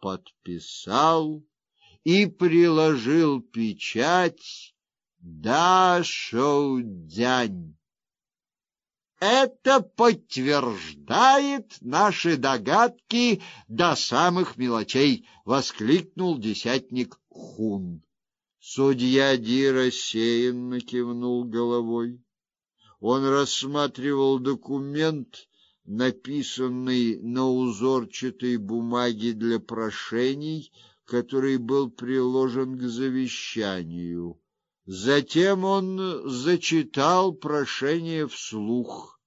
подписал и приложил печать Да Шоудзянь. Это подтверждает наши догадки до самых мелочей, воскликнул десятник Хун. Судья Ди рассеянно кивнул головой. Он рассматривал документ, написанный на узорчатой бумаге для прошений, который был приложен к завещанию. Затем он зачитал прошение вслух.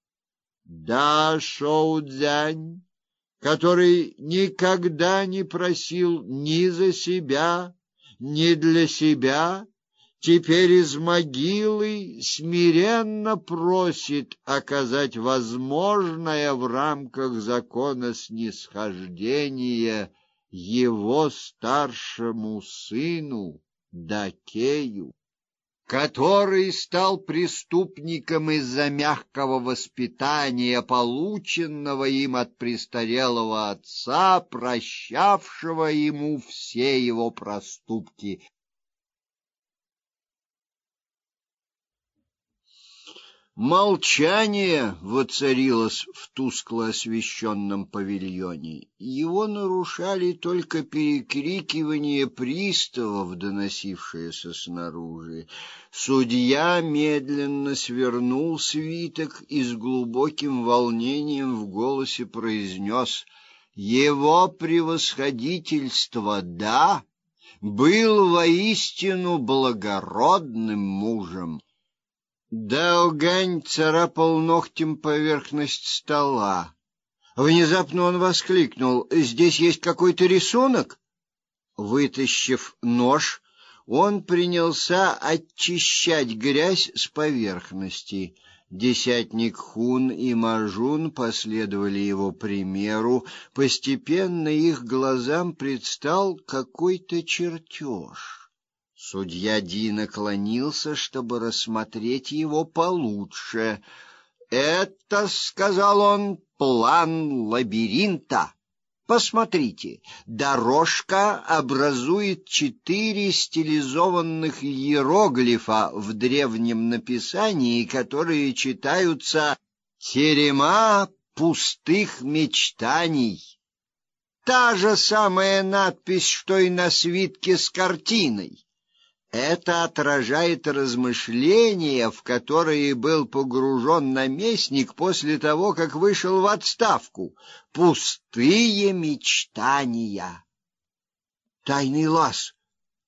Да, Шоудзянь, который никогда не просил ни за себя, ни для себя, теперь из могилы смиренно просит оказать возможное в рамках закона снисхождение его старшему сыну Дакею который стал преступником из-за мягкого воспитания, полученного им от престарелого отца, прощавшего ему все его проступки. Молчание воцарилось в тускло освещенном павильоне. Его нарушали только перекрикивания приставов, доносившиеся снаружи. Судья медленно свернул свиток и с глубоким волнением в голосе произнес «Его превосходительство, да, был воистину благородным мужем». Даогань царапал ногтем поверхность стола. Внезапно он воскликнул: "Здесь есть какой-то рисунок?" Вытащив нож, он принялся очищать грязь с поверхности. Десятник Хун и Мажун последовали его примеру. Постепенно их глазам предстал какой-то чертеж. Судья Ди наклонился, чтобы рассмотреть его получше. "Это", сказал он, "план лабиринта. Посмотрите, дорожка образует четыре стилизованных иероглифа в древнем написании, которые читаются терема пустых мечтаний. Та же самая надпись, что и на свитке с картиной. Это отражает размышления, в которые был погружен наместник после того, как вышел в отставку. Пустые мечтания. Тайный лаз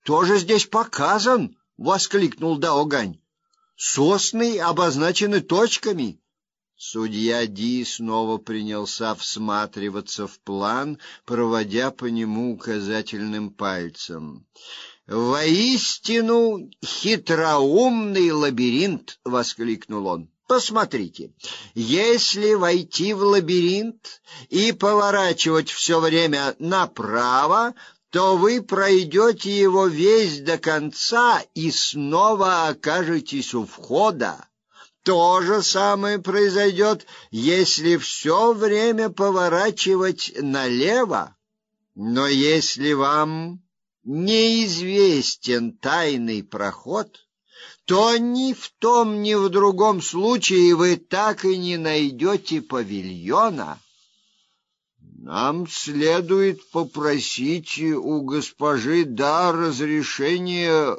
тоже здесь показан, воскликнул Даогань. Сосны обозначены точками. Судья Ди снова принялся всматриваться в план, проводя по нему указательным пальцем. Воистину хитроумный лабиринт, воскликнул он. Посмотрите, если войти в лабиринт и поворачивать все время направо, то вы пройдете его весь до конца и снова окажетесь у входа. То же самое произойдет, если все время поворачивать налево. Но если вам неизвестен тайный проход, то ни в том, ни в другом случае вы так и не найдете павильона. Нам следует попросить у госпожи да разрешения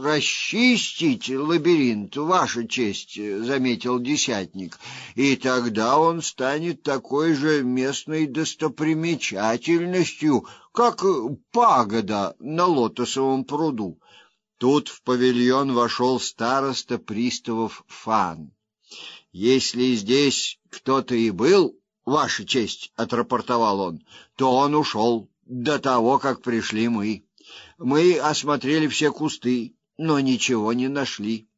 расчистить лабиринт, ваша честь, заметил десятник. И тогда он станет такой же местной достопримечательностью, как пагода на лотосовом пруду. Тут в павильон вошел староста приставов Фан. Если здесь кто-то и был, Ваша честь, отрапортовал он. То он ушел до того, как пришли мы. Мы осмотрели все кусты, но ничего не нашли.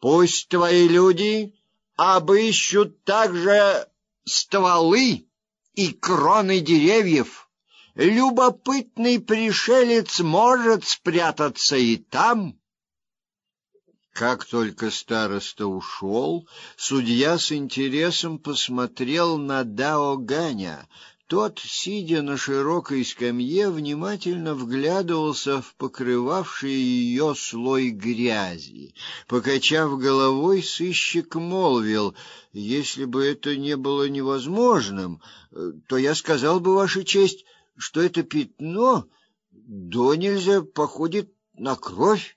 Пусть твои люди обыщут также стволы и кроны деревьев. Любопытный пришелец может спрятаться и там. Как только староста ушел, судья с интересом посмотрел на Дао Ганя. Тот, сидя на широкой скамье, внимательно вглядывался в покрывавший ее слой грязи. Покачав головой, сыщик молвил: "Если бы это не было невозможным, то я сказал бы, ваша честь, что это пятно до нельзя походит на кровь.